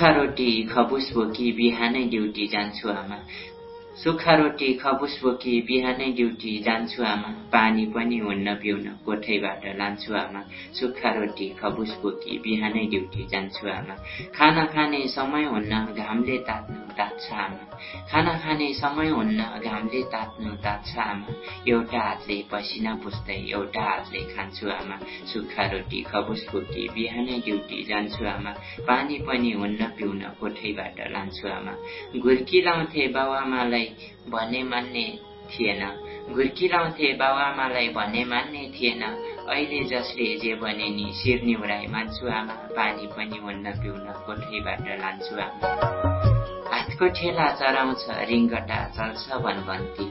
सुक्खा रोटी खबुस बोकी बिहानै ड्युटी जान्छु आमा सुक्खा रोटी खबुस बोकी बिहानै ड्युटी जान्छु आमा। पानी पनि हुन्न पिउन कोठैबाट लान्छु आमा। सुक्खा रोटी खबुस बोकी बिहानै ड्युटी जान्छु आमा। खाना खाने समय हुन्न घामले तात्नु तात्छ आमा। खाना खाने समय हुन्न घामले तात्नु तात्छ आमा। एउटा हातले पसिना पुस्दै एउटा हातले खान्छु आमा। सुक्खा रोटी खबुस बोकी बिहानै ड्युटी जान्छु आमा। पानी पनि हुन्न पिउन कोठैबाट लान्छु आमा। घुर्की लाउँथे बाबुआमालाई भने मान्ने थिएन। घुर्किलाउँथे बाबुआमालाई भने मान्ने थिएन। अहिले जसले जे भने नि शिर निहुराई मान्छु आमा पानी पनि हुन्न पिउन कोठैबाट लान्छु आमा। हातको ठेला चराउँछ रिङ्गटा चल्छ भनभन्ती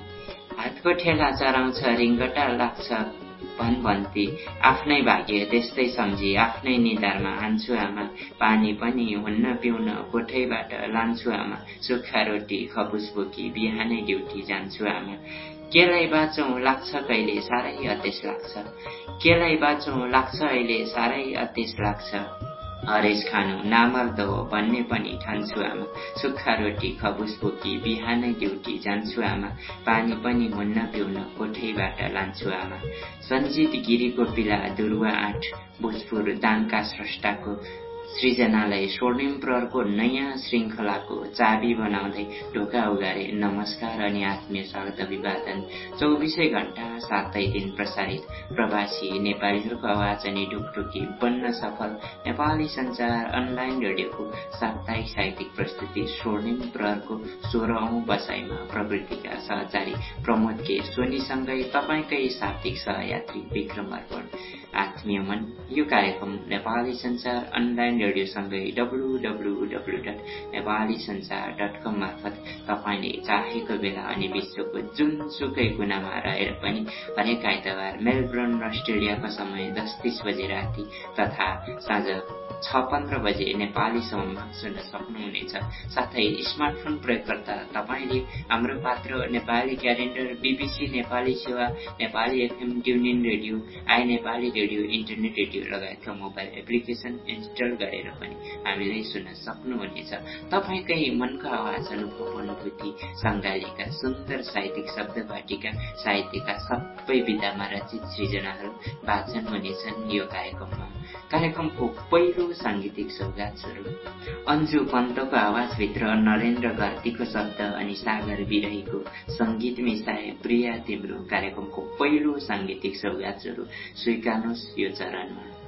हातको ठेला चराउँछ रिङ्गटा लाग्छ। भनभन्ती आफ्नै भाग्य त्यस्तै सम्झी आफ्नै निधारमा हान्छु आमा। पानी पनि हुन्न पिउन कोठैबाट लान्छु आमा। सुक्खा रोटी खबुस बोकी बिहानै ड्युटी जान्छु आमा। केलाई बाँचौँ लाग्छ कहिले? साह्रै अतेस लाग्छ। केलाई बाँचौँ लाग्छ अहिले? साह्रै अतेस लाग्छ। हरेस खानु नामर्द हो भन्ने पनि ठान्छु आमा। सुक्खा रोटी खबुस बोकी बिहानै ड्युटी जान्छु आमा। पानी पनि हुन्न पिउन कोठैबाट लान्छु आमा। सञ्जित गिरीको पिला दुर्वा आठ भोजपुर दाङका स्रष्टाको सृजनालाई स्वर्णिम प्रहरको नयाँ श्रृङ्खलाको चाबी बनाउँदै ढोका उगारे नमस्कार अनि आत्मीय स्वागत अभिवादन। चौबिसै घण्टा सातै दिन प्रसारित। प्रवासी नेपालीहरूको आवाज अनि ढुकढुकी बन्न सफल। नेपाली संचार अनलाइन रेडियोको साप्ताहिक साहित्यिक प्रस्तुति स्वर्णिम प्रहरको सोह्रौं बसाइमा प्रवृत्तिका सहचारी प्रमोद के सोनीसँगै तपाईँकै साप्तिक सहयात्री विक्रम अर्पण। आत्मीय मन यो कार्यक्रम Nepali Sanchar online रेडियोसँगै W W W dot Nepali Sanchar dot com मार्फत तपाईँले चाहेको बेला अनि विश्वको जुनसुकै कुनामा रहेर पनि हरेक आइतबार मेलबर्न अस्ट्रेलियाको समय दस तिस बजे राति तथा साँझ छ पन्ध्र बजे नेपाली समयमा सुन्न सक्नुहुनेछ। साथै स्मार्टफोन प्रयोगकर्ता तपाईँले हाम्रो पात्र Nepali calendar BBC Nepali Sewa Nepali FM TuneIn radio I Nepali radio internet radio लगायतका मोबाइल एप्लिकेसन इन्स्टल गरेर पनि हामीलाई सुन्न सक्नुहुनेछ। तपाईँकै मनको आवाज अनुभव अनुभूति सङ्गालीका सुन्दर साहित्यिक शब्द भाटीका साहित्यका सबै विधामा रचित सृजनाहरू वाचन हुनेछन्। यो कार्यक्रममा कार्यक्रमको पहिलो साङ्गीतिक सौगात स्वरूप अन्जु पन्तको आवाजभित्र नरेन्द्र घरतीको शब्द अनि सागर विरहीको सङ्गीत मिसाए प्रिया तिम्रो कार्यक्रमको पहिलो साङ्गीतिक सौगात स्वरूप स्वीकार्नुहोस् यो चरणमा।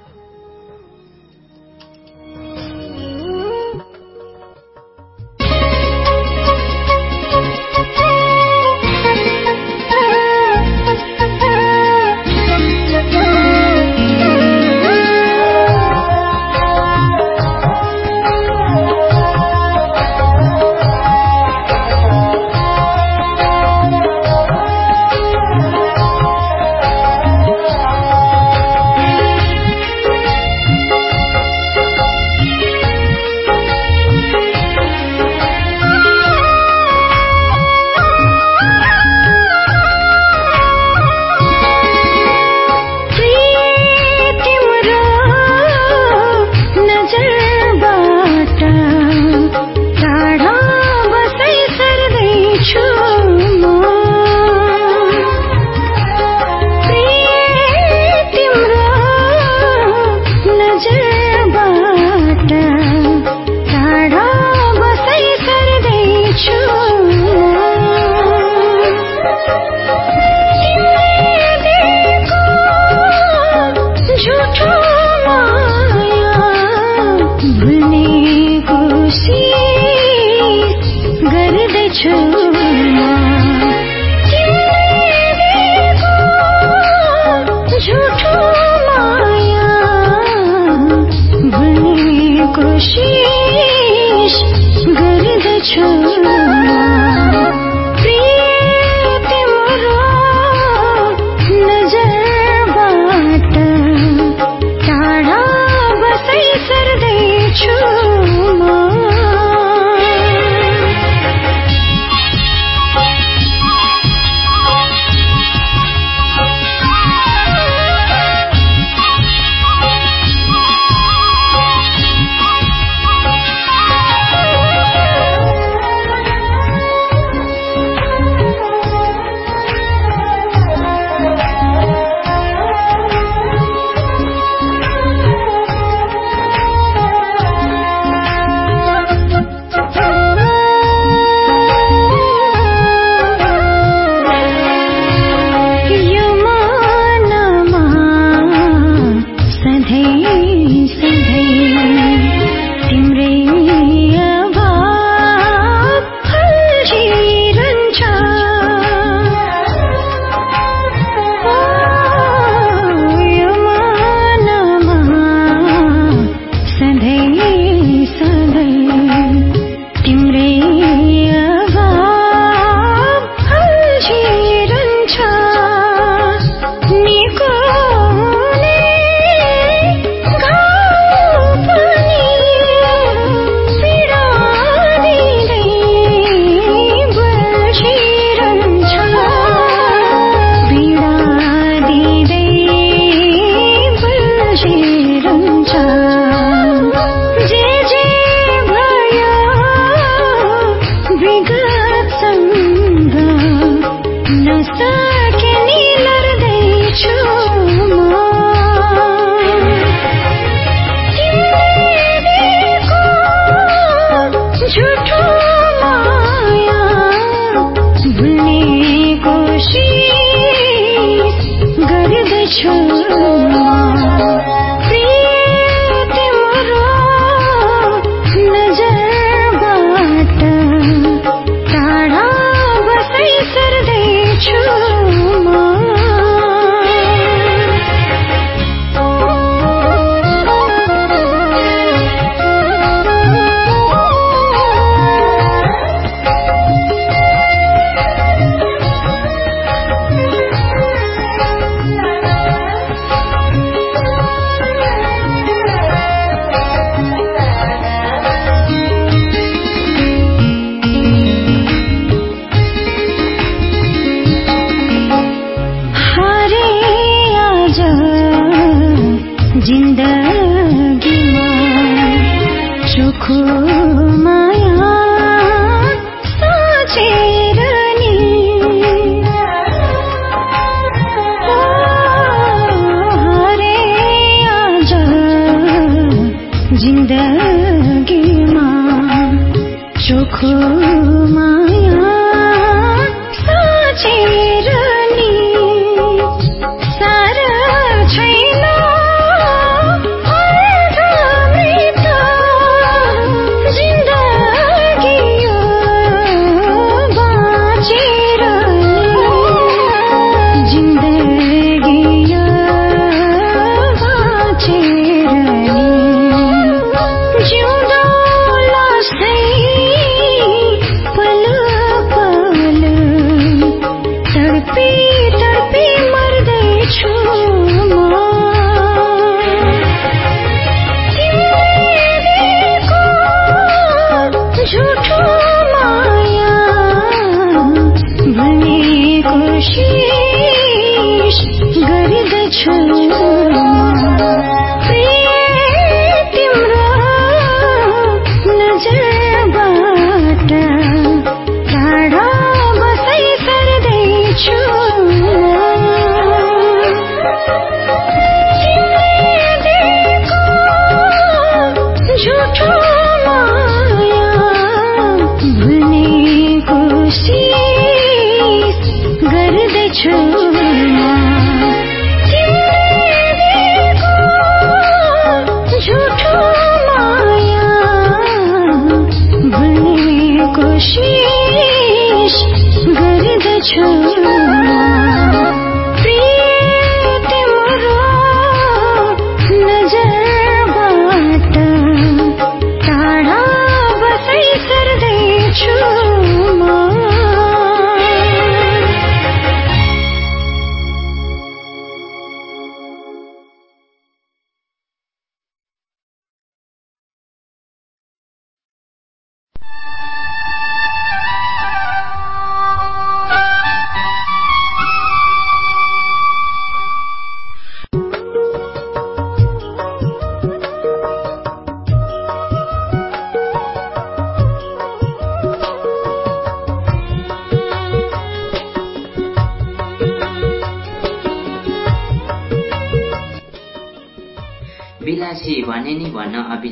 सधैँ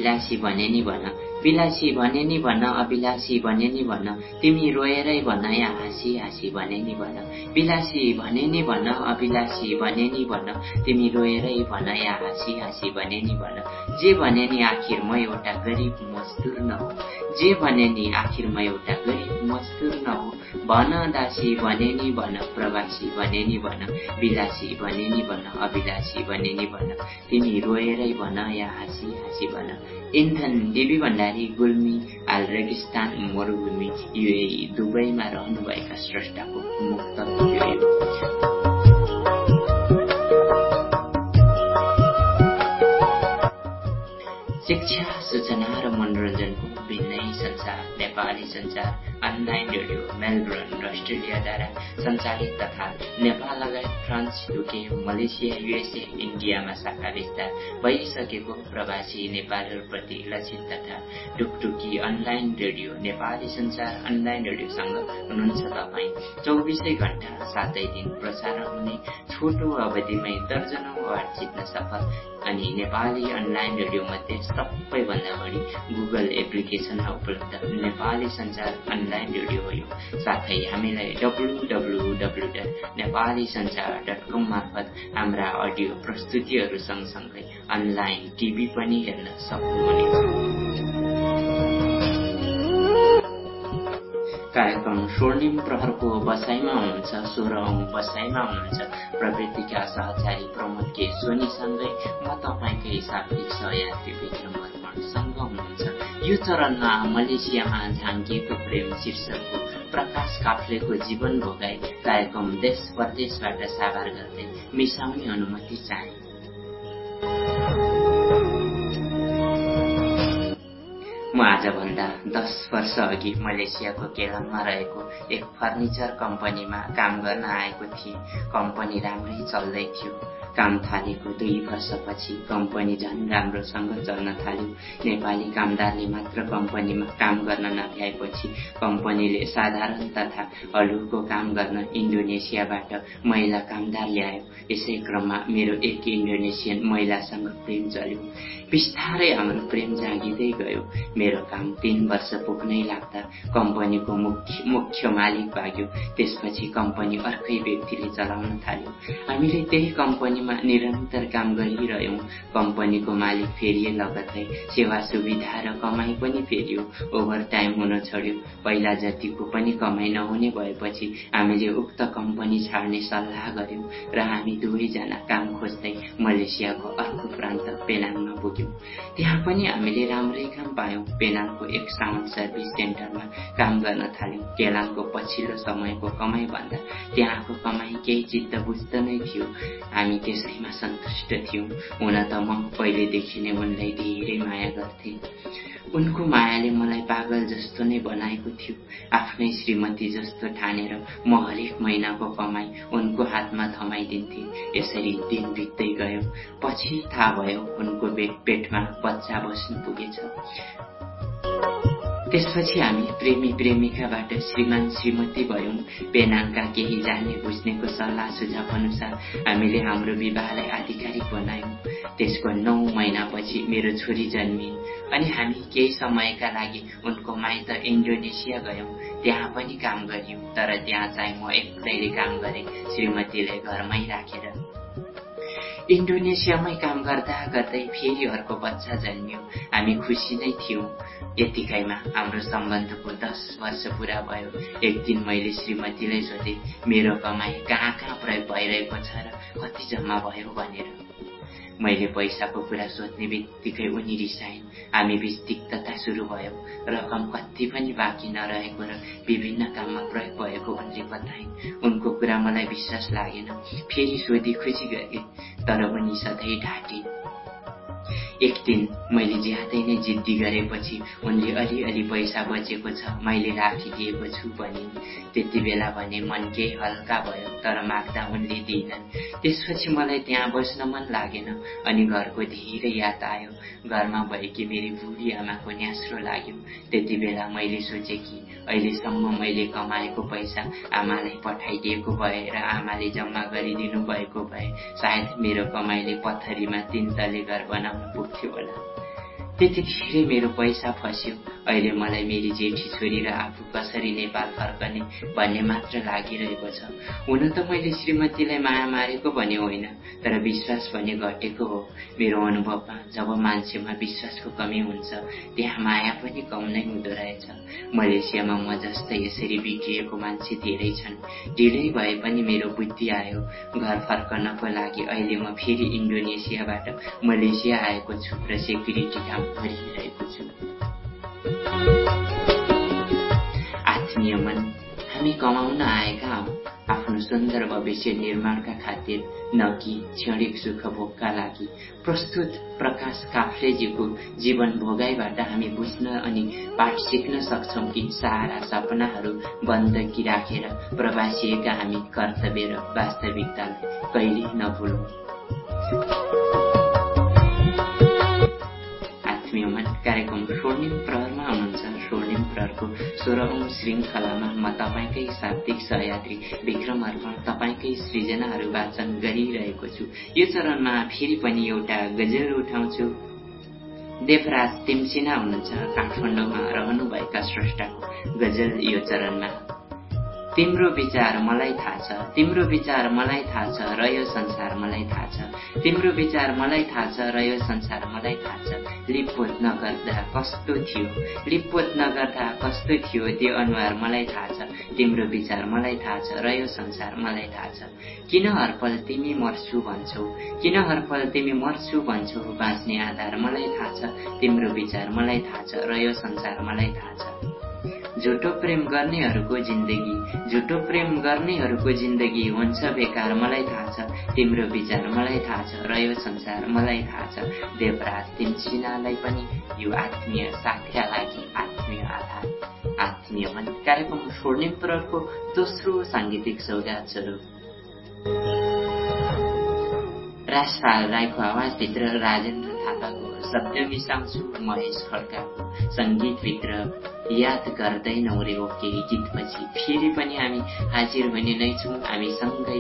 भन अभिलाषी विलासी भने नि भन अभिलाषी भने नि भन तिमी रोएरै भन या हाँसी हाँसी भने नि भन विलासी भने नि भन अभिलाषी भने नि भन तिमी रोएरै भन या हाँसी हाँसी भने नि भन जे भने नि आखिर म एउटा गरिब मजदुर न हो जे भने नि आखिर म एउटा गरिब मजदुर न हो भन दासी भने नि भन प्रवासी भने नि भन विलासी भने नि भन अभिलाषी भने नि भन तिमी रोएरै भन या हाँसी हाँसी भन इन्धन देवी भण्डारी गुल्मी आल रेगिस्तान मरुभूमि युए दुबईमा रहनुभएका स्रष्टाको मुक्त शिक्षा सूचना र मनोरञ्जनको भिन्नै संसार। Nepali Sansar online radio Melbourne र अस्ट्रेलियाद्वारा सञ्चालित तथा नेपाल लगायत फ्रान्स युके मलेसिया युएसए इन्डियामा शाखा विस्तार भइसकेको प्रवासी नेपालीहरूप्रति लक्षित तथा टुकटुकी online radio Nepali Sansar online रेडियोसँग हुनुहुन्छ तपाईँ। चौबिसै घण्टा सातै दिन प्रसारण हुने छोटो अवधिमै दर्जनौँ अवार्ड जित्न सफल अनि नेपाली अनलाइन रेडियो मध्ये सबैभन्दा बढी गुगल एप्लिकेसनमा उपलब्ध नेपाली संचार अनलाइन रेडियो हो यो। साथै हामीलाई W W W dot Nepali Sanchar dot com मार्फत हाम्रा अडियो प्रस्तुतिहरू सँगसँगै अनलाइन टिभी पनि हेर्न सक्नुहुनेछ। कार्यक्रम स्वर्णिम प्रहरको बसाइमा हुनुहुन्छ सोह्रौँ बसाइमा हुनुहुन्छ। प्रवृत्तिका सहचारी प्रमोद के सोनीसँगै म तपाईँकै शाब्दिक सहयात्री विक्रम वर्मणसँग हुनुहुन्छ यो चरणमा मलेसियामा झाङ्गिएको प्रेम शीर्षकको प्रकाश काफ्लेको जीवन भोगाई कार्यक्रम देश परदेशबाट साभार गर्दै मिसाउने अनुमति चाहे। म आजभन्दा दस वर्ष अघि मलेसियाको केलाङमा रहेको एक फर्निचर कम्पनीमा काम गर्न आएको थिएँ। कम्पनी राम्रै चल्दै थियो। काम थालेको दुई वर्षपछि कम्पनी झन् राम्रोसँग चल्न थाल्यो। नेपाली कामदारले मात्र कम्पनीमा काम गर्न नभ्याएपछि कम्पनीले साधारण तथा अरूको काम गर्न इन्डोनेसियाबाट महिला कामदार ल्यायो यसै क्रममा मेरो एक इन्डोनेसियन महिलासँग प्रेम चल्यो। बिस्तारै हाम्रो प्रेम जागिँदै गयो मेरो काम तीन वर्ष पुग्नै लाग्दा कम्पनीको मुख्य मुख्य मालिक भाग्यो। त्यसपछि कम्पनी अर्कै व्यक्तिले चलाउन थाल्यो। हामीले त्यही कम्पनीमा निरन्तर काम गरिरह्यौँ। कम्पनीको मालिक फेरिए लगत्तै सेवा सुविधा र कमाई पनि फेरियो। ओभर टाइम हुन छोड्यो। पहिला जतिको पनि कमाई नहुने भएपछि हामीले उक्त कम्पनी छाड्ने सल्लाह गर्यौँ र हामी दुवैजना काम खोज्दै मलेसियाको अर्को प्रान्त पेनाङमा पुग्यौँ। गर्थ्यौँ त्यहाँ पनि हामीले राम्रै काम पायौँ। पेनाङको एक साउन्ड सर्भिस सेन्टरमा काम गर्न थाल्यौँ। केलाङको पछिल्लो समयको कमाई भन्दा त्यहाँको कमाई केही चित्त बुझ्द नै थियो। हामी त्यसैमा सन्तुष्ट थियौँ। हुन त म पहिलेदेखि नै उनलाई धेरै माया गर्थेँ। उनको मायाले मलाई पागल जस्तो नै बनाएको थियो। आफ्नै श्रीमती जस्तो ठानेर म हरेक महिनाको कमाई उनको हातमा थमाइदिन्थे। यसरी दिन बित्दै गयो। पछि थाहा भयो उनको पेट पेटमा बच्चा बस्नु पुगेछ। त्यसपछि हामी प्रेमी प्रेमिकाबाट श्रीमान श्रीमती भयौँ। पेनाङका केही जाने बुझ्नेको सल्लाह सुझाव अनुसार हामीले हाम्रो विवाहलाई आधिकारिक बनायौँ। त्यसको नौ महिनापछि मेरो छोरी जन्मिन् अनि हामी केही समयका लागि उनको माइत इन्डोनेसिया गयौँ। त्यहाँ पनि काम गर्यौँ तर त्यहाँ चाहिँ म एक्लैले काम गरेँ श्रीमतीलाई घरमै राखेर। इन्डोनेसियामै काम गर्दा गर्दै फेरि अर्को बच्चा जन्मियो। हामी खुसी नै थियौँ। यतिकैमा हाम्रो सम्बन्धको दस वर्ष पुरा भयो। एक दिन मैले श्रीमतीलाई सोधेँ मेरो कमाई कहाँ कहाँ प्रयोग भइरहेको छ र कति जम्मा भयो भनेर? मैले पैसाको कुरा सोध्ने बित्तिकै उनी रिसाइन् हामी बिच तिक्तता सुरु भयो। रकम कति पनि बाँकी नरहेको र विभिन्न काममा प्रयोग भएको उनले बताइन्। उनको कुरा मलाई विश्वास लागेन। फेरि सोधी खोजी गरेँ तर उनी सधैँ ढाँटे एक दिन मैले ज्यादै नै जिद्दी गरेपछि उनले अलिअलि पैसा बचेको छ मैले राखिदिएको छु भनिन् त्यति बेला भने मन केही हल्का भयो तर माग्दा उनले दिएनन् त्यसपछि मलाई त्यहाँ बस्न मन लागेन अनि घरको धेरै याद आयो। घरमा भएकी मेरी बुढी आमाको न्यास्रो लाग्यो। त्यति बेला मैले सोचेँ कि अहिलेसम्म मैले कमाएको पैसा आमालाई पठाइदिएको भए र आमाले जम्मा गरिदिनु भएको भए सायद मेरो कमाइले पथरीमा तिन तले घर बनाउन होला त्यतिखेरै मेरो पैसा फस्यो। अहिले मलाई मेरी जेठी छोरी र आफू कसरी नेपाल फर्कने भन्ने मात्र लागिरहेको छ। हुन त मैले श्रीमतीलाई माया मारेको भने होइन तर विश्वास भने घटेको हो। मेरो अनुभवमा जब मान्छेमा विश्वासको कमी हुन्छ त्यहाँ माया पनि कम नै हुँदो रहेछ। मलेसियामा म जस्तै यसरी बिग्रिएको मान्छे धेरै छन्। ढिलै भए पनि मेरो बुद्धि आयो घर फर्कनको लागि अहिले म फेरि इन्डोनेसियाबाट मलेसिया आएको छु र सेक्युरिटी काम गरिरहेको छु आत्मीय मन हामी कमाउन आएका हौ आफ्नो सुन्दर भविष्य निर्माणका खातिर न क्षणिक सुख भोगका लागि प्रस्तुत प्रकाश काफ्लेजीको जीवन भोगाइबाट हामी बुझ्न अनि पाठ सिक्न सक्छौँ कि सारा सपनाहरू बन्दकी राखेर प्रवासिएका हामी कर्तव्य र वास्तविकतालाई कहिले नभुलौँ। कार्यक्रम स्वर्णिम प्रहरमा हुनुहुन्छ। स्वर्णिम प्रहरको सोह्रौँ श्रृङ्खलामा म तपाईँकै शाब्दिक सहयात्री विक्रम अर्पण तपाईँकै सृजनाहरू वाचन गरिरहेको छु। यो चरणमा फेरि पनि एउटा गजल उठाउँछु। देवराज तिमसिना हुनुहुन्छ। काठमाडौँमा रहनुभएका स्रष्टाको गजल यो चरणमा। तिम्रो विचार मलाई थाहा छ तिम्रो विचार मलाई थाहा छ र यो संसार मलाई थाहा छ तिम्रो विचार मलाई थाहा छ र यो संसार मलाई थाहा छ लिपपोत नगर्दा कस्तो थियो लिपपोत नगर्दा कस्तो थियो त्यो अनुहार मलाई थाहा छ तिम्रो विचार मलाई थाहा छ र यो संसार मलाई थाहा छ किन हरपल तिमी मर्छु भन्छौ किन हरपल तिमी मर्छु भन्छौ बाँच्ने आधार मलाई थाहा छ तिम्रो विचार मलाई थाहा छ र यो संसार मलाई थाहा छ झुटो प्रेम गर्नेहरूको जिन्दगी झुटो प्रेम गर्नेहरूको जिन्दगी हुन्छ बेकार मलाई थाहा छ। तिम्रो विचार मलाई थाहा छ र यो संसार मलाई थाहा छ। देवराज तिमसिनालाई पनि यो आत्मीय साथका लागि आत्मीय आधार आत्मीय मन कार्यक्रम स्वर्णिम प्रहरको दोस्रो साङ्गीतिक सौगात स्वरूप। राजपाल राईको आवाजभित्र राजेन्द्र थापाको शब्द मिसाउँछु महेश खड्काको सङ्गीतभित्र याद गर्दैनौ रे ओके गीतपछि फेरि पनि हामी हाजिर हुने नै छौँ। हामी सँगै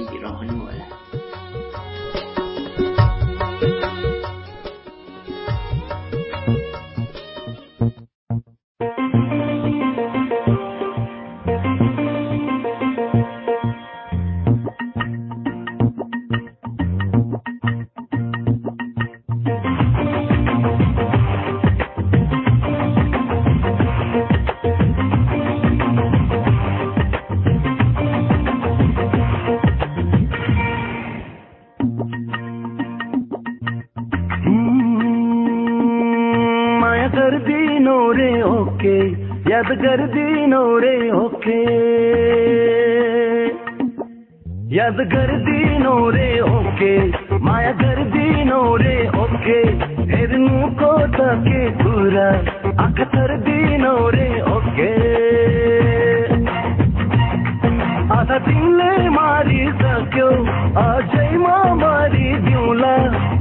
गर्दिनौ रे ओके याद गर्दिनौ रे ओके माया गर्दिनौ रे ओके हेर्नुको त के कुरा आँखा थर दिनौ रे ओके आधा तिमीले मारिसक्यौ अझैमा मारिदिउँला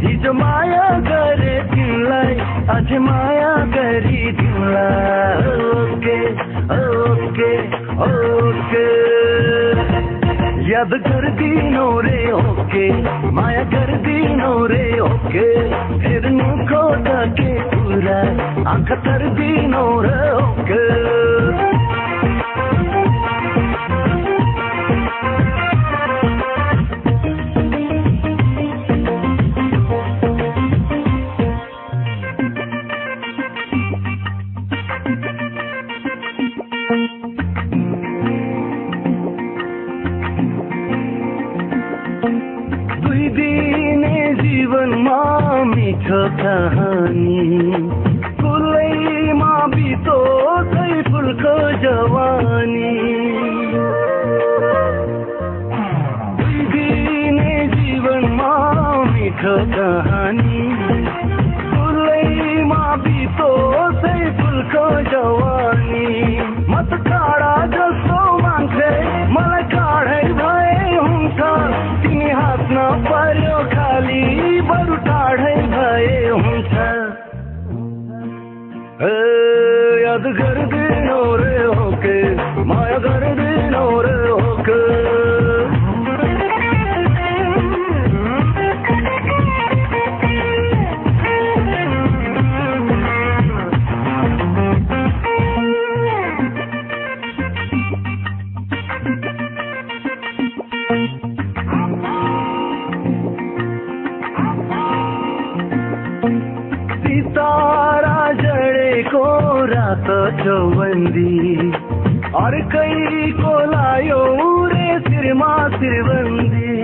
हिजो माया गरे तिमीलाई अझै माया गरिदिउँला ओके ओके ओके। याद गरिदिनौ रे ओके। माया गरिदिनौ रे ओके। हेर्नु खोज के कुरा आँखा तर्दिनौ रे ओके। कहानी। फुलैमा बितो सै फुलको जवानी। म चौबंदी और कई को लायो रे सिरमा सिरबंदी।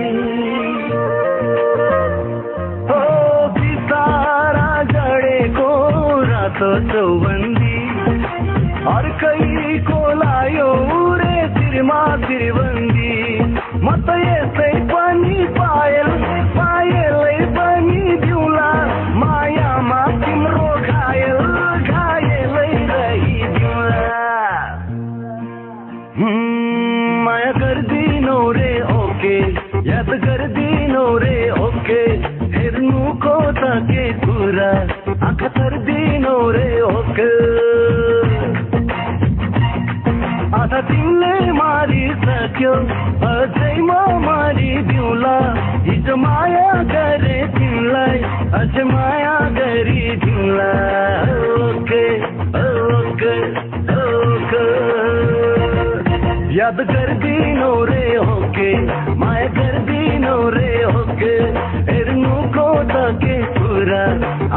हो सितारा जड़े को रातो चौबंदी। और कई को लायो रे सिरमा सिरबंदी। याद गरिदिनौ रे ओके। हेर्नुको त के कुरा आँखा तर्दिनौ रे ओके। आधा तिमीले मारिसक्यो अझै म मारिदिउँला हिजो माया गरे तिमीलाई अझै माया गरिदिउँला ओके। याद गरिदिनौ रे ओके माया गरिदिनौ रे ओके हेर्नुको त के कुरा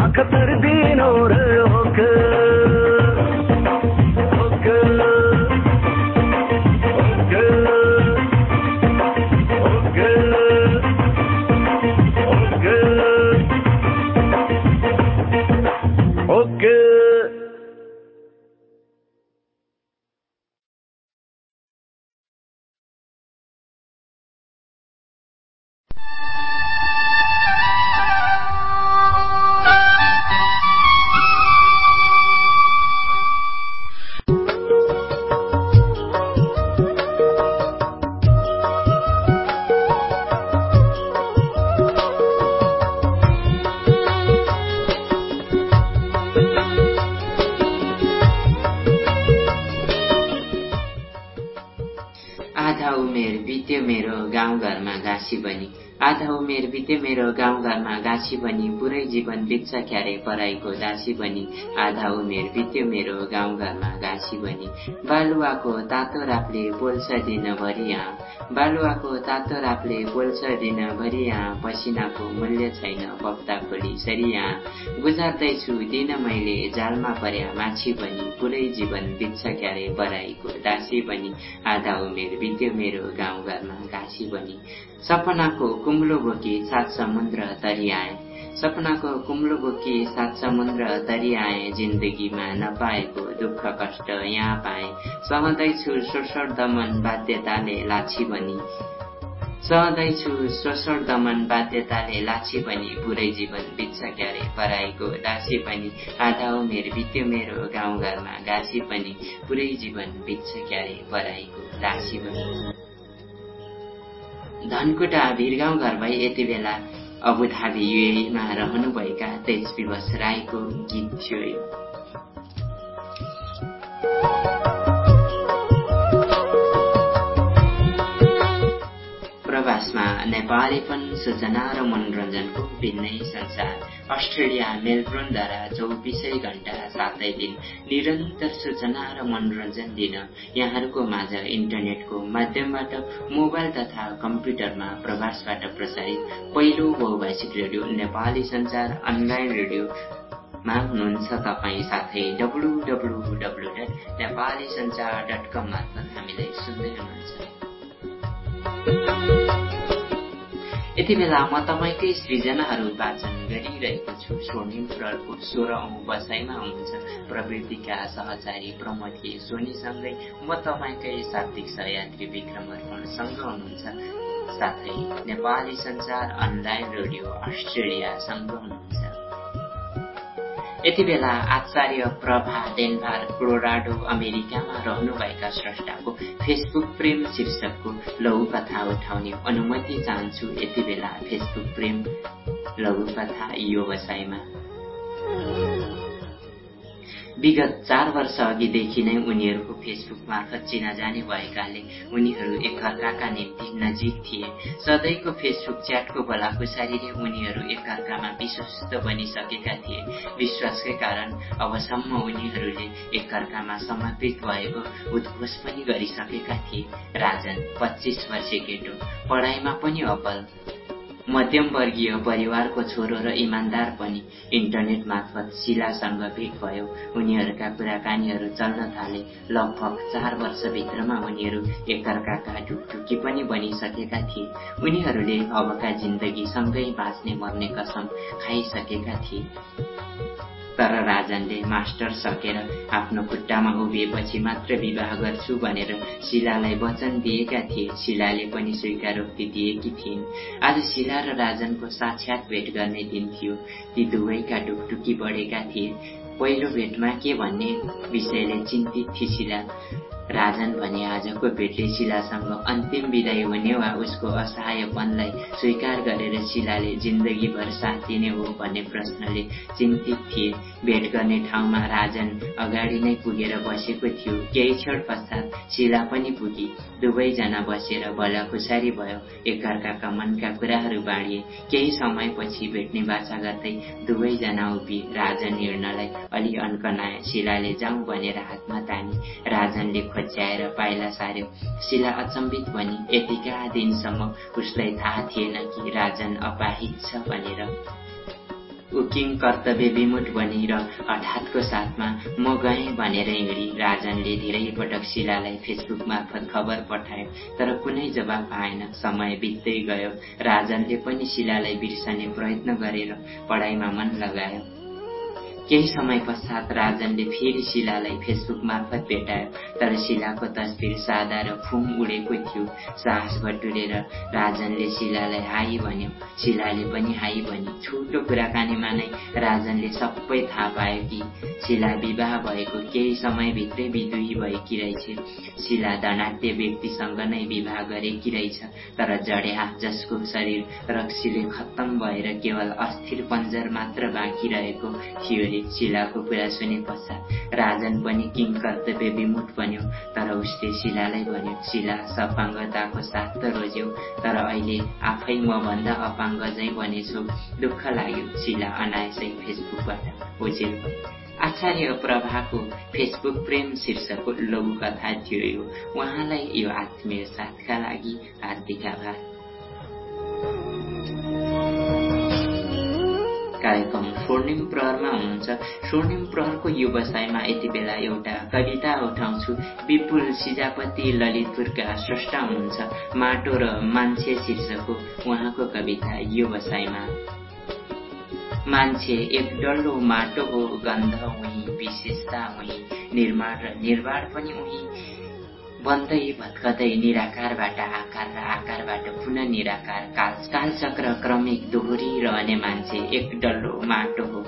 आँखा तर्दिनौ रे ओके घाँसी बनी आधा उमेर बित्यो मेरो गाउँघरमा घाँसी बनी पुरै जीवन बित्छ क्यारे पराईको दासी बनी। आधा उमेर बित्यो मेरो गाउँघरमा घाँसी बनी। बालुवाको तातो रापले पोल्छ दिनभरि यहाँ। बालुवाको तातो रापले पोल्छ दिनभरि यहाँ। पसिनाको मूल्य छैन पप्ता खोली सरी यहाँ। गुजार्दैछु दिन मैले जालमा पर्या माछी बनी। पुरै जीवन बित्छ क्यारे बराईको दासी बनी। आधा उमेर बित्यो मेरो गाउँघरमा घाँसी बनी। सपनाको कुम्लो बोकी सात समुद्र तरी आए सपनाको कुम्लो बोकी सात समुद्र तरी आए जिन्दगीमा नपाएको दुःख कष्ट यहाँ पाए। सहँदैछु शोषण दमन बाध्यताले लाछी बनी। सहँदैछु शोषण दमन बाध्यताले लाछी पनि पुरै जीवन बित्छ क्यारे पराईको दासी पनि आधा उमेर बित्यो मेरो गाउँघरमा गाछी पनि पुरै जीवन बित्छ क्यारे पराईको दासी पनि धनकुटा भिरगाउँ घर भई यति बेला अबुधाबी युएमा रहनुभएका तेज विवश राईको गीत थियो नेपालीपन सूचना र मनोरञ्जनको भिन्नै संसार। अस्ट्रेलिया मेलबोर्नद्वारा चौबिसै घण्टा सातै दिन निरन्तर सूचना र मनोरञ्जन दिन यहाँहरूको माझ इन्टरनेटको माध्यमबाट मोबाइल तथा कम्प्युटरमा प्रवासबाट प्रसारित पहिलो बहुभाषिक radio Nepali Sanchar online radio मा हुनुहुन्छ तपाईँ साथै W W W dot Nepali यति बेला म तपाईँकै सृजनाहरू वाचन गरिरहेको छु। स्वर्णिम प्रहरको सोह्र औँ बसाइमा हुनुहुन्छ। प्रवृत्तिका सहचारी प्रमोद सोनीसँगै म तपाईँकै सात्विक सहयात्री विक्रम अर्पणसँग हुनुहुन्छ। साथै नेपाली संचार अनलाइन रेडियो अस्ट्रेलियासँग हुनुहुन्छ। यति बेला आचार्य प्रभा डेनभार कोलोराडो अमेरिकामा रहनुभएका स्रष्टाको फेसबुक प्रेम शीर्षकको लघुकथा उठाउने अनुमति चाहन्छु। यति बेला फेसबुक प्रेम लघुकथा यो वसाइमा विगत चार वर्ष अघिदेखि नै उनीहरूको फेसबुक मार्फत चिनाजानी भएकाले उनीहरू एकअर्काका निम्ति नजिक थिए। सधैँको फेसबुक च्याटको भलाकुसारीले उनीहरू एकअर्कामा विश्वस्त बनिसकेका थिए। विश्वासकै कारण अबसम्म उनीहरूले एकअर्कामा समर्पित भएको उद्घोष पनि गरिसकेका थिए। राजन पच्चिस वर्षे केटो पढाइमा पनि अब्बल। मध्यमवर्गीय परिवारको छोरो र इमान्दार पनि इन्टरनेट मार्फत शिलासँग भेट भयो। उनीहरूका कुराकानीहरू चल्न थाले। लगभग चार वर्षभित्रमा उनीहरू एकअर्काका ढुकढुकी पनि बनिसकेका थिए। उनीहरूले अबका जिन्दगी सँगै बाँच्ने मर्ने कसम खाइसकेका थिए। तर राजनले मास्टर सकेर आफ्नो खुट्टामा उभिएपछि मात्र विवाह गर्छु भनेर शिलालाई वचन दिएका थिए। शिलाले पनि स्वीकारोक्ति दिएकी थिइन्। आज शिला र राजनको साक्षात भेट गर्ने दिन थियो। ती दुवैका टुकटुकी बढेका थिए। पहिलो भेटमा के भन्ने विषयले चिन्तित थिए शिला। राजन भने आजको भेटले शिलासँग अन्तिम विदाई हुने वा उसको असहायपनलाई स्वीकार गरेर शिलाले जिन्दगीभर साथ दिने हो भन्ने प्रश्नले चिन्तित थिए। भेट गर्ने ठाउँमा राजन अगाडि नै पुगेर बसेको थियो। केही क्षण पश्चात शिला पनि पुगी। दुवैजना बसेर भलाखुसारी भयो। एकअर्काका मनका कुराहरू बाँडिए। केही समयपछि भेट्ने बाछा गर्दै दुवैजना उभि राजन हिँड्नलाई अलि अन्कनाए। शिलाले जाउँ भनेर हातमा तानी। राजनले खोच्याएर पाइला सार्यो। शिला अचम्बित भनी यतिका दिनसम्म उसलाई थाहा थिएन कि राजन अपाहित छ भनेर। उकिङ कर्तव्य विमुट र हठातको साथमा म गएँ भनेर हिँडी राजनले धेरै पटक शिलालाई फेसबुक मार्फत खबर पठायो तर कुनै जवाब आएन। समय बित्दै गयो। राजनले पनि शिलालाई बिर्सने प्रयत्न गरेर पढाइमा मन लगायो। केही समय पश्चात राजनले फेरि शिलालाई फेसबुक मार्फत भेटायो तर शिलाको तस्बिर सादा र फुम उडेको थियो। साहस बटुलेर राजनले शिलालाई हाई भन्यो। शिलाले पनि हाई भनी छोटो कुराकानीमा नै राजनले सबै थाहा पायो कि शिला विवाह भएको केही समयभित्रै विदुही भएकी रहेछ। शिला धनाट्य व्यक्तिसँग नै विवाह गरेकी रहेछ तर जड्या जसको शरीर रक्सीले खत्तम भएर केवल अस्थिर पन्जर मात्र बाँकी रहेको थियो शिलाको कुरा सुने पश्चात राजन पनि किङ कर्तव्य विमुट बन्यो तर उसले शिलालाई भन्यो शिला सपाङ्गताको साथ त रोज्यौ तर अहिले आफै म भन्दा अपाङ्ग झै बनेछौ दुःख लाग्यो शिला अनायसै फेसबुकबाट ओझेल आचार्य प्रभाको फेसबुक प्रेम शीर्षकको लघु कथा थियो यो। उहाँलाई यो आत्मीय साथका लागि हार्दिक आभार। कार्यक्रम स्वर्णिम प्रहरमा हुनुहुन्छ स्वर्णिम प्रहरको व्यवसायमा यति बेला एउटा कविता उठाउँछु। विपुल सिजापति ललितपुरका स्रष्टा हुनुहुन्छ। माटो र मान्छे शीर्षकको उहाँको कविता व्यवसायमा। मान्छे एक डल्लो माटो हो गन्ध उही विशेषता उही निर्माण र निर्माण पनि उही बन्दै भत्कदै निराकारबाट आकार र आकारबाट पुनः निराकार काल कालचक्र क्रमिक दोहोरिरहने मान्छे एक डल्लो माटो हो।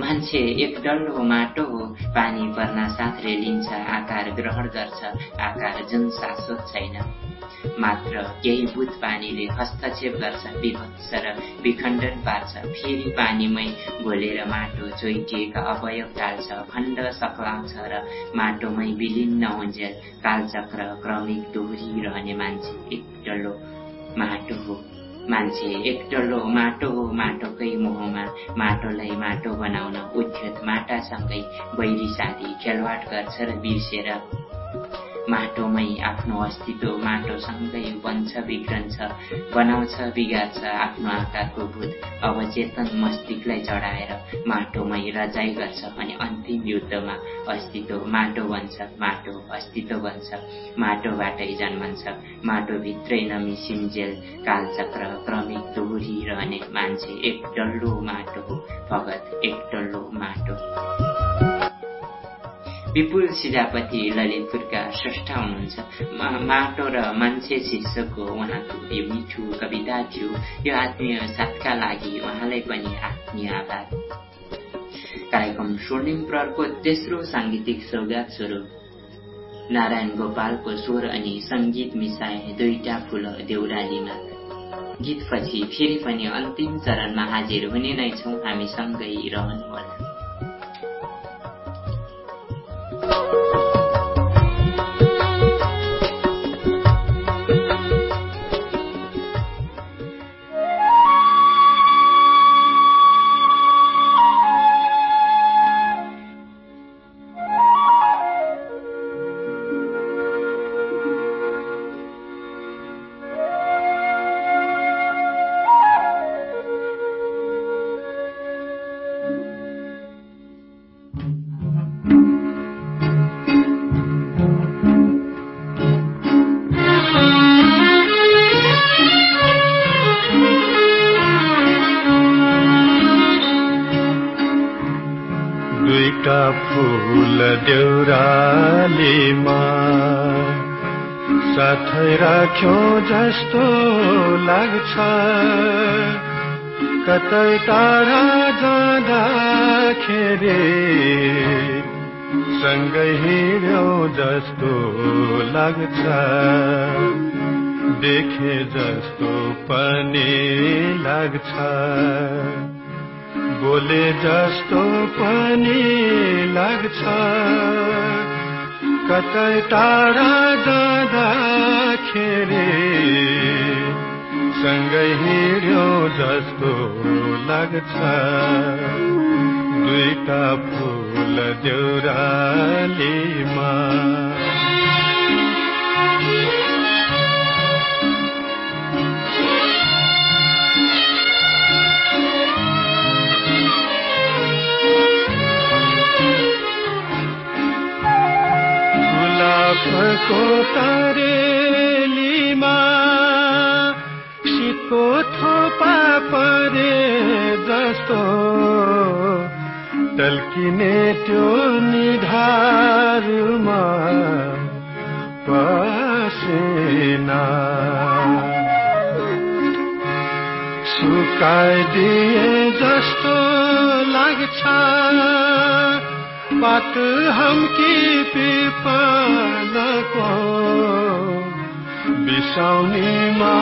मान्छे एक डल्लो माटो हो। पानी पर्ना साथ रेलिन्छ आकार ग्रहण गर्छ आकार जुन शाश्वत छैन। मात्र केही बुध पानीले हस्तक्षेप गर्छ विभत्स र विखण्डन पार्छ। फेरि पानीमै घोलेर माटो चोइटिएका अवयव टाल्छ खण्ड सक्लाउँछ र माटोमै विलिन्न हुन्जेल कालचक्र क्रमिक दोहोरिरहने मान्छे एक डल्लो माटो हो। मान्छे एक डल्लो माटो हो। माटोकै मोहमा माटोलाई माटो बनाउन उद्यत माटासँगै बैरी साथी खेलवाड गर्छ र बिर्सेर माटोमै आफ्नो अस्तित्व माटोसँगै बन्छ बिग्रन्छ बनाउँछ बिगार्छ आफ्नो आकारको भूत। अवचेतन मस्तिष्कलाई चढाएर माटोमै रजाइ गर्छ अनि अन्तिम युद्धमा अस्तित्व माटो बन्छ माटो अस्तित्व बन्छ माटोबाटै जन्मन्छ माटोभित्रै नमिसिन्जेल कालचक्र क्रमिक दोहोरिरहने मान्छे एक डल्लो माटो भगत एक डल्लो माटो। विपुल सिजापति ललितपुरका स्रष्टा हुनुहुन्छ। माटो र मान्छे शीर्षकको उहाँको यो मिठो कविता थियो। यो आत्मीय साथका लागि उहाँलाई पनि आत्मीय आभार। कार्यक्रम स्वर्णिम प्रहरको तेस्रो साङ्गीतिक सौगात स्वरूप। नारायण गोपालको स्वर अनि सङ्गीत मिसाए दुईटा फुल देउरालीमा। गीतपछि फेरि पनि अन्तिम चरणमा हाजिर हुने नै छौँ। हामी सँगै रहनुहोला। देउरालीमा राख्यो जस्तो लाग्छ। कतै टाढा जाँदाखेरि सँगै हिँड्यो जस्तो लाग्छ। देखे जस्तो पनि लाग्छ। बोले जस्तो पनि लाग्छ। कतै टाढा सँगै हिँड्यो जस्तो लाग्छ। दुईटा फुल देउरालीमा। को तारेलीमा टल्किने त्यो निधारमा पसिना। सुकाइदिए जस्तो लाग्छ पात हमकी पिपलको। बिसाउनीमा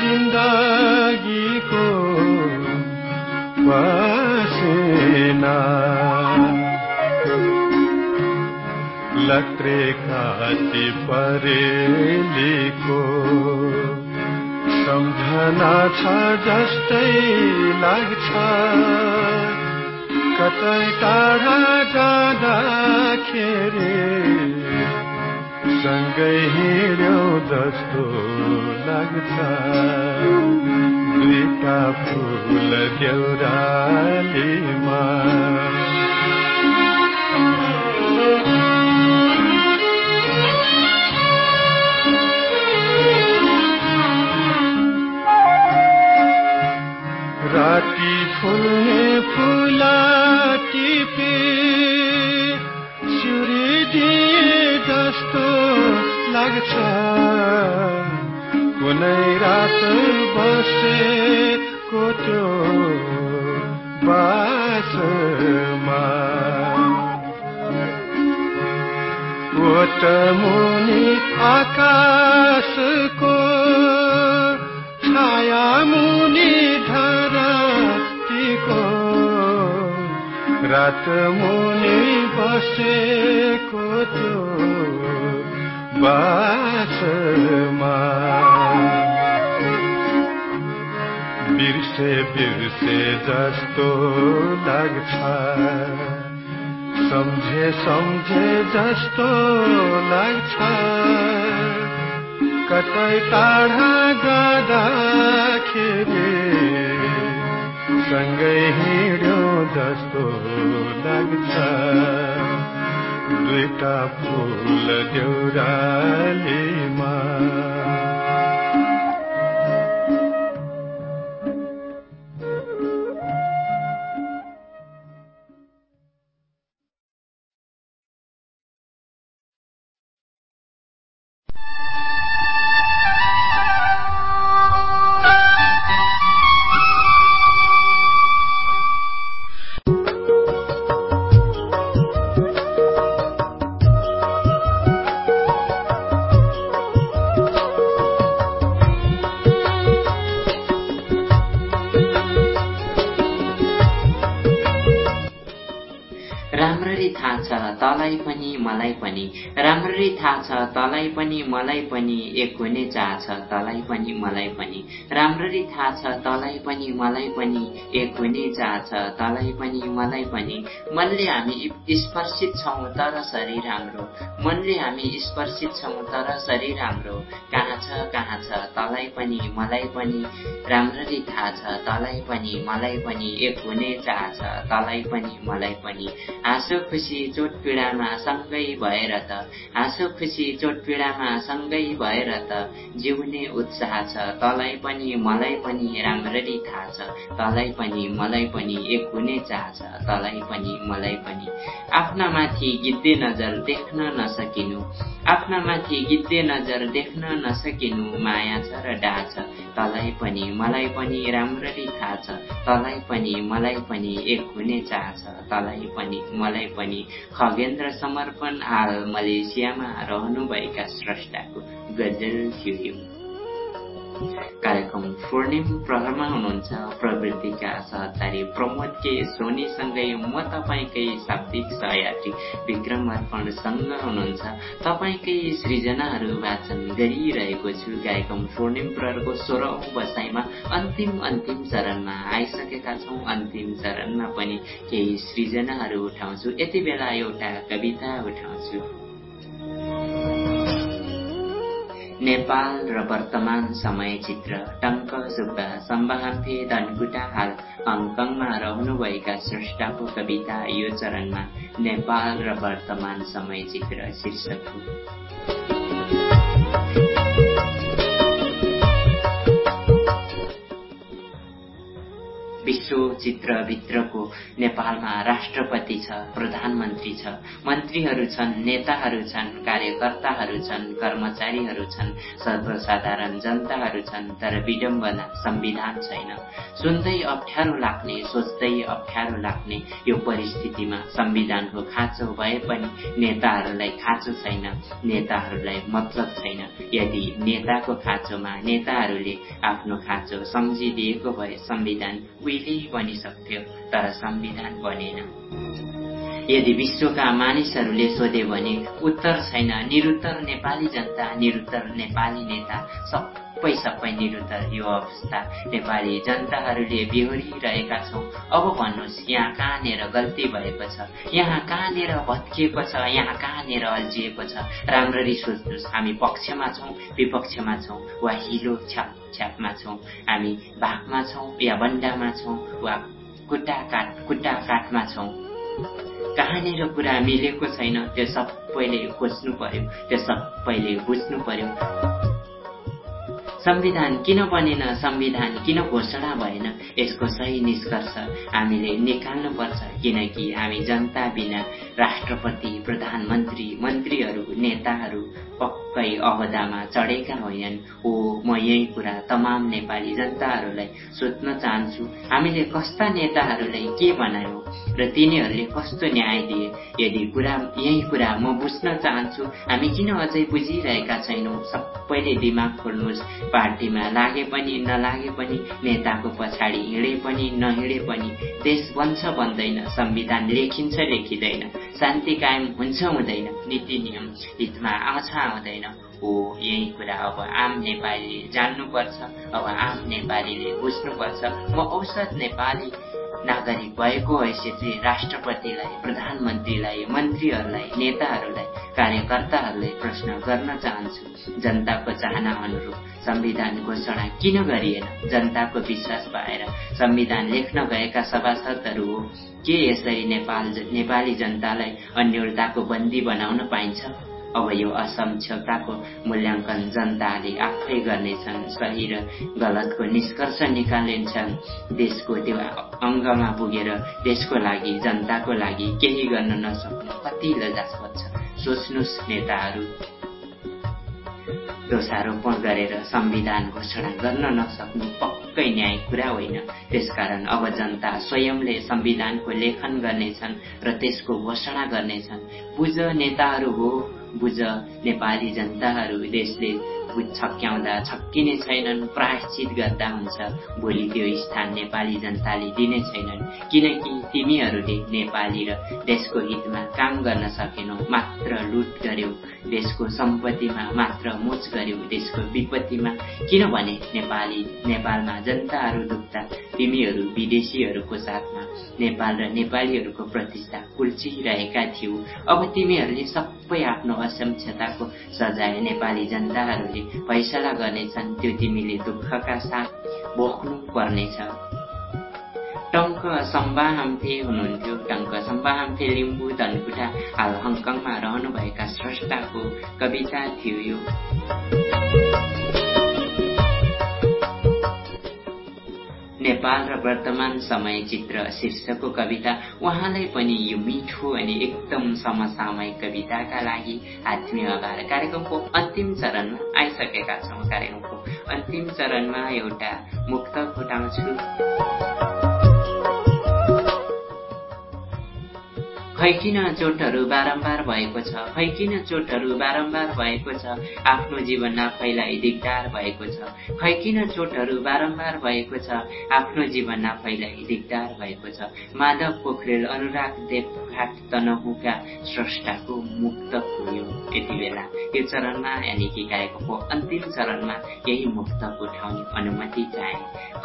जिन्दगीको पसिना लत्रे काटी परेलीको सम्झना छ जस्तै लाग्छ। कतै टाढा जाँदाखेरि सँगै हिँड्यो जस्तो लाग्छ। दुईटा फुल देउरालीमा राति फुल्ने फुला टिपे सिउरी दिए जस्तो लाग्छ। कुनै रात बसेको त्यो बासमा। ओट मुनि आकाशको छाया मुनि धरतीको रात मुनि बसेको त्यो बिर्से बिर्से जस्तो लाग्छ सम्झे सम्झे जस्तो लाग्छ कतै टाढा जाँदाखेरि सँगै हिँड्यो जस्तो लाग्छ दुईटा फुल देउरालीमा राम्ररी थाहा छ तलाई पनि मलाई पनि। राम्ररी थाहा छ तलाई पनि मलाई पनि। एक हुने चाह छ तलाई पनि मलाई पनि। राम्ररी थाहा छ तलाई पनि मलाई पनि। एक हुने चाह छ तलाई पनि मलाई पनि। मनले हामी स्पर्शित छौँ तर शरीर हाम्रो। मनले हामी स्पर्शित छौँ तर शरीर हाम्रो। कहाँ छ कहाँ छ तलाई पनि मलाई पनि। राम्ररी थाहा छ तलाई पनि मलाई पनि। एक हुने चाह छ तलाई पनि मलाई पनि। हाँसो खुसी चोट पीडामा सँगै भएर त। हाँसो खुसी चोट पीडामा सँगै भएर त। जिउने उत्साह छ तलाई पनि मलाई पनि राम्ररी थाहा छ। तलाई पनि मलाई पनि एक हुने चाह छ। तलाई पनि मलाई पनि। आफ्ना माथि गिद्धे नजर देख्न नसकिनु। आफ्ना माथि गिद्धे नजर देख्न नसकिनु माया छ र डाह छ। तलाई पनि मलाई पनि राम्ररी थाहा छ। तलाई पनि मलाई पनि एक हुने चाह छ। तलाई पनि मलाई पनि खगेन्द्र समर्पण हाल मलेसियामा रहनुभएका स्रष्टाको गजल थियो कार्यक्रम स्वर्णिम प्रहरमा हुनुहुन्छ। प्रवृत्तिका सहचारी प्रमोद के सोनीसँगै म तपाईँकै शाब्दिक सहयात्री विक्रम अर्पणसँग हुनुहुन्छ। तपाईँकै सृजनाहरू वाचन गरिरहेको छु। कार्यक्रम स्वर्णिम प्रहरको सोह्रौँ बसाइमा अन्तिम अन्तिम चरणमा आइसकेका छौँ। अन्तिम चरणमा पनि केही सृजनाहरू उठाउँछु। यति बेला एउटा कविता उठाउँछु। नेपाल र वर्तमान समय चित्र टङ्क सुब्बा सम्बाहाम्फे धनकुटा हाल हङकङमा रहनुभएका स्रष्टाको कविता यो चरणमा नेपाल र वर्तमान समय चित्र शीर्षक हो विश्व चित्रभित्रको नेपालमा राष्ट्रपति छ प्रधानमन्त्री छ मन्त्रीहरू छन् नेताहरू छन् कार्यकर्ताहरू छन् कर्मचारीहरू छन् सर्वसाधारण जनताहरू छन् तर विडम्बना संविधान छैन। सुन्दै अप्ठ्यारो लाग्ने सोच्दै अप्ठ्यारो लाग्ने यो परिस्थितिमा संविधानको खाँचो भए पनि नेताहरूलाई खाँचो छैन नेताहरूलाई मतलब छैन। यदि नेताको खाँचोमा नेताहरूले आफ्नो खाँचो सम्झिदिएको भए संविधान उहिले बनिसक्थ्यो तर संविधान बनेन। यदि विश्वका मानिसहरूले सोधे भने उत्तर छैन निरुत्तर नेपाली जनता निरुत्तर नेपाली नेता सबै सबै निरुत्तर यो अवस्था। नेपाली जनताहरूले बेहोरिरहेका छौँ। अब भन्नुहोस् यहाँ कहाँनिर गल्ती भएको छ? यहाँ कहाँनिर भत्किएको छ? यहाँ कहाँनिर अल्झिएको छ? राम्ररी सोच्नुहोस् हामी पक्षमा छौँ विपक्षमा छौँ वा हिलो छ्याप छ्यापमा छौँ? हामी भागमा छौँ या बन्डामा छौँ वा कुट्टा काट कुट्टा काटमा छौँ? कहाँनिर कुरा मिलेको छैन त्यो सबैले खोज्नु पर्यो त्यो सबैले बुझ्नु पर्यो। संविधान किन बनेन? संविधान किन घोषणा भएन? यसको सही निष्कर्ष हामीले निकाल्नु पर्छ किनकि हामी जनता बिना राष्ट्रपति प्रधानमन्त्री मन्त्रीहरू नेताहरू पक्कै अहदामा चढेका होइनन्। हो म यही कुरा तमाम नेपाली जनताहरूलाई सोध्न चाहन्छु हामीले कस्ता नेताहरूलाई के बनायौँ र तिनीहरूले कस्तो न्याय दिए? यदि कुरा यही कुरा म बुझ्न चाहन्छु हामी किन अझै बुझिरहेका छैनौँ? सबैले दिमाग खोल्नुहोस्। पार्टीमा लागे पनि नलागे पनि नेताको पछाडि हिँडे पनि नहिँडे पनि देश बन्छ बन्दैन संविधान लेखिन्छ लेखिँदैन शान्ति कायम हुन्छ हुँदैन नीति नियम हितमा आउँछ आउँदैन हो यही कुरा अब आम नेपालीले जान्नुपर्छ अब आम नेपालीले बुझ्नुपर्छ। म औसत नेपाली नागरिक भएको हैसियतले राष्ट्रपतिलाई प्रधानमन्त्रीलाई मन्त्रीहरूलाई नेताहरूलाई कार्यकर्ताहरूलाई प्रश्न गर्न चाहन्छु। जनताको चाहना अनुरूप संविधान घोषणा किन गरिएन? जनताको विश्वास पाएर संविधान लेख्न गएका सभासदहरू हो। के यसरी नेपाल नेपाली जनतालाई अन्यलताको बन्दी बनाउन पाइन्छ? अब यो असक्षमताको मूल्याङ्कन जनताले आफै गर्नेछन्। सही र गलतको निष्कर्ष निकालिन्छन्। देशको त्यो अङ्गमा पुगेर देशको लागि जनताको लागि केही गर्न नसक्नु कति लजास्पद छ। सोच्नुहोस् नेताहरू। दोषारोपण गरेर संविधान घोषणा गर्न नसक्नु पक्कै न्याय कुरा होइन। त्यसकारण अब जनता स्वयंले संविधानको लेखन गर्नेछन् र त्यसको घोषणा गर्नेछन्। बुझ नेताहरू हो। बुझ नेपाली जनताहरू देशले छक्क्याउँदा छक्किने छैनन् प्रायश्चित गर्दा हुन्छ। भोलि त्यो स्थान नेपाली जनताले दिने छैनन् किनकि तिमीहरूले नेपाली र देशको हितमा काम गर्न सकेनौ मात्र लुट गर्यौ। देशको सम्पत्तिमा मात्र मोच गर्यौ देशको विपत्तिमा। किनभने नेपाली नेपालमा जनताहरू डुब्दा तिमीहरू विदेशीहरूको साथमा नेपाल र नेपालीहरूको प्रतिष्ठा कुल्चिरहेका थियौ। अब तिमीहरूले सबै आफ्नो असक्षमताको सजाय नेपाली जनताहरूले फैसला गर्नेछन्। त्यो तिमीले दुःखका साथ बोक्नु पर्नेछ। टङ्क सम्बाहाम्थे हुनुहुन्थ्यो। टङ्क सम्बाहाम्थे लिम्बू धनकुटा हाल हङकङमा रहनुभएका स्रष्टाको कविता थियो यो। नेपाल र वर्तमान समय चित्र शीर्षकको कविता। उहाँलाई पनि यो मिठो अनि एकदम समसामयिक कविताका लागि आत्मीय आभार। कार्यक्रमको अन्तिम चरणमा आइसकेका छौँ। कार्यक्रमको अन्तिम चरणमा एउटा मुक्त फुटाउँछु खै किन चोटहरू बारम्बार भएको छ खै किन चोटहरू बारम्बार भएको छ आफ्नो जीवन आफैलाई दिगदार भएको छ खै किन चोटहरू बारम्बार भएको छ आफ्नो जीवन आफैलाई दिगदार भएको छ। माधव पोखरेल अनुराग देवघाट तनहुका स्रष्टाको मुक्त यो यति बेला। यो चरणमा यानि कि कार्यक्रमको अन्तिम चरणमा यही मुक्तक उठाउने अनुमति चाहे।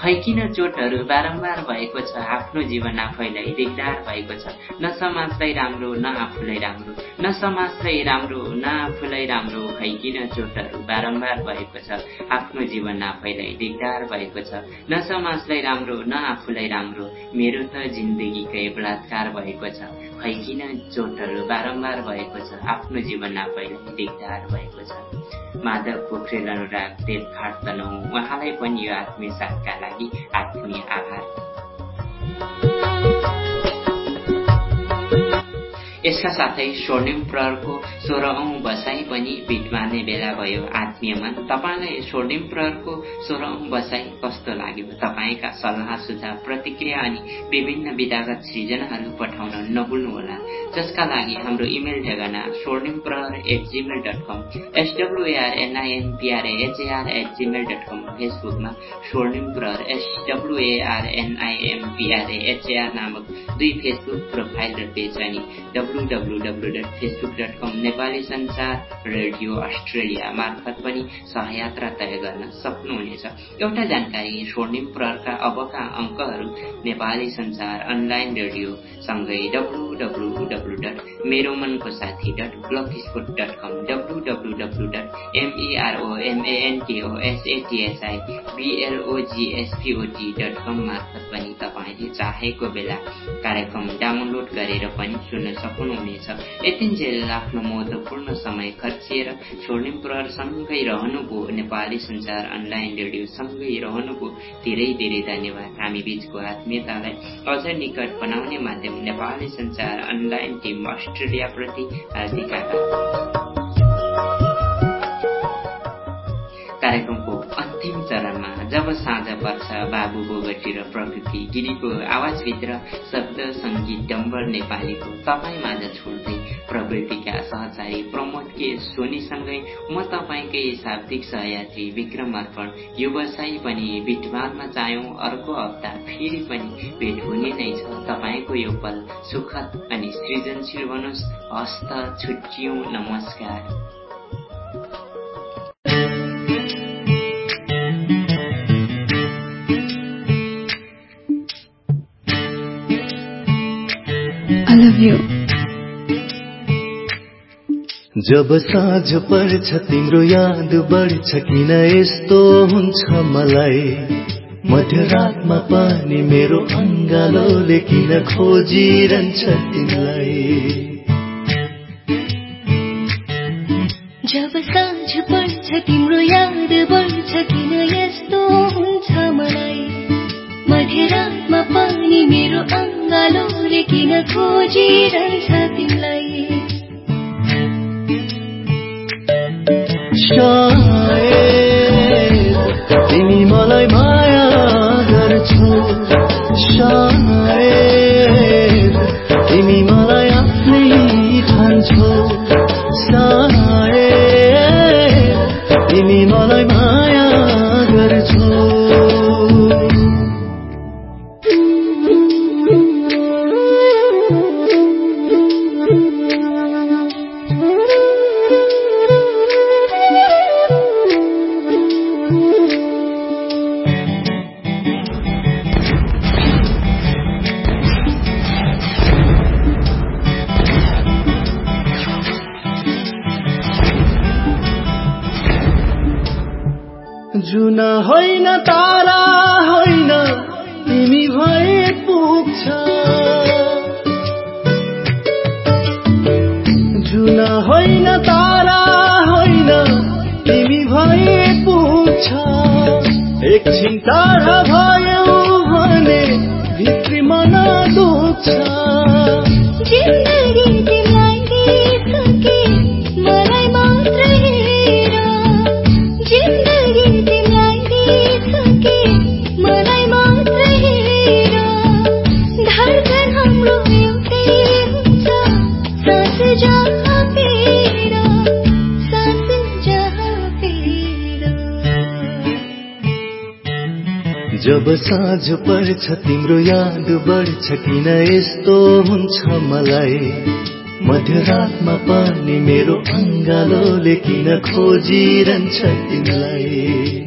खै किन चोटहरू बारम्बार भएको छ आफ्नो जीवन आफैलाई दिगदार भएको छ। न समाज आफूलाई राम्रो न आफूलाई राम्रो न समाजलाई राम्रो न आफूलाई राम्रो खै किन चोटहरू बारम्बार भएको छ आफ्नो जीवन आफैलाई दिगदार भएको छ न समाजलाई राम्रो न आफूलाई राम्रो मेरो त जिन्दगीकै बलात्कार भएको छ खै किन चोटहरू बारम्बार भएको छ आफ्नो जीवन आफैलाई दिगदार भएको छ माधव पोखरेल अनुराग देवघाट तनौ उहाँलाई पनि यो आत्मीय साथका लागि आत्मीय आभार यसका साथै स्वर्णिम प्रहरको सोह्रौं बसाई पनि बिट मार्ने बेला भयो। आत्मीय मन तपाईँलाई स्वर्णिम प्रहरको सोह्रौं बसाई कस्तो लाग्यो? तपाईँका सल्लाह सुझाव प्रतिक्रिया अनि विभिन्न विधागत सृजनाहरू पठाउन नभुल्नुहोला। जसका लागि हाम्रो इमेल ठेगाना स्वर्णिम प्रहर at Gmail dot com एसडब्लुएआर एनआइएमपिआरएचएआर at Gmail dot कम फेसबुकमा स्वर्णिम प्रहर एसडब्लुएआर एनआइएमपिआरए एचएआर नामक दुई फेसबुक प्रोफाइल र पेज अनि www.facebook.com नेपाली संचार रेडियो अस्ट्रेलिया मार्फत पनि सहयात्रा तय गर्न सक्नुहुनेछ। एउटा जानकारी स्वर्णिम प्रहरका अबका अङ्कहरू नेपाली संचार अनलाइन रेडियो सँगै डब्लु डट मेरो मनको साथी डट ब्लक स्पोर्ट डट कम W W W dot एमइआरओएमएएनटिओएसएटिएसआई बिएलओजिएसपिओटी dot कम मार्फत पनि तपाईँले चाहेको बेला कार्यक्रम डाउनलोड गरेर पनि सुन्न सक्नु हुनुहुनेछ यतिन्जेल आफ्नो महत्वपूर्ण समय खर्चिएर स्वर्णिम प्रहरसँगै रहनुभयो। नेपाली संचार अनलाइन रेडियो सँगै रहनुभयो। धेरै धेरै धन्यवाद। हामी बीचको आत्मीयतालाई अझ निकट बनाउने माध्यम नेपाली संचार अनलाइन टिम अस्ट्रेलियाप्रति हार्दिक कार्यक्रमको अन्तिम चरणमा जब साँझ पर्छ बाबु बोगटी र प्रकृति गिरीको आवाजभित्र शब्द सङ्गीत डम्बर नेपालीको तपाईँ माझ छोड्दै प्रवृत्तिका सहचारी प्रमोद के सोनीसँगै म तपाईँकै शाब्दिक सहयात्री विक्रम अर्पण यो वर्षाई पनि बिटवालमा चायौँ अर्को हप्ता फेरि पनि भेट हुने नै छ। तपाईँको यो पल सुखद अनि सृजनशील बनोस्। हस्त छुट्टियौँ। नमस्कार। जब साँझ पर्छ तिम्रो याद बढ्छ किन यस्तो हुन्छ मलाई? मध्यरातमा पानी मेरो अङ्गालोले किन खोजिरहन्छ तिमीलाई? जब साँझ पर्छ तिम्रो याद बढ्छ किन यस्तो हुन्छ मलाई? मध्यरातमा पानी मेरो अङ्गालोले किन खोजिरहन्छ तिमीलाई भयो भने भित्री मन दुख्छ साँझ पर्छ तिम्रो याद बढ्छ किन यस्तो हुन्छ मलाई? मध्यरातमा पानी मेरो अङ्गालोले किन खोजिरहन्छ तिमीलाई?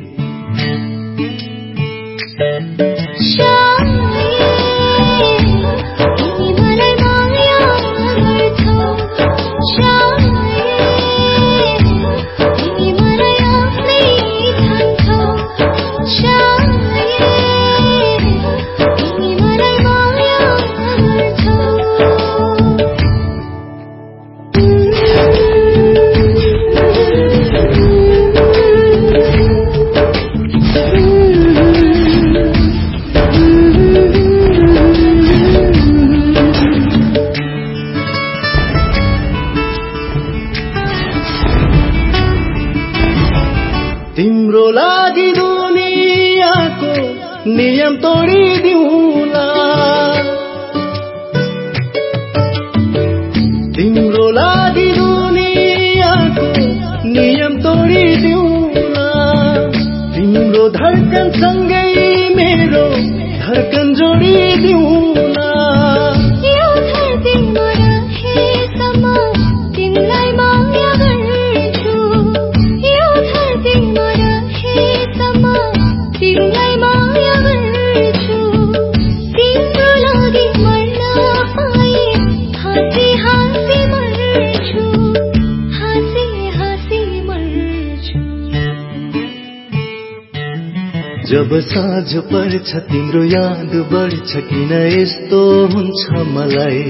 पर्छ तिम्रो याद बढ्छ किन यस्तो हुन्छ मलाई?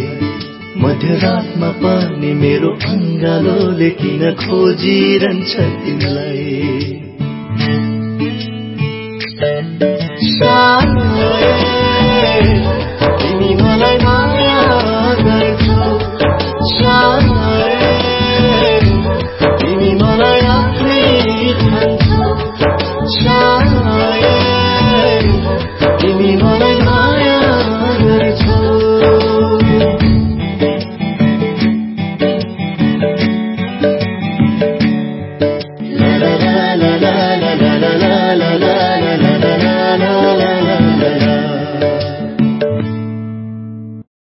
मध्यरातमा पानी मेरो अङ्गालोले किन खोजिरहन्छ तिमीलाई?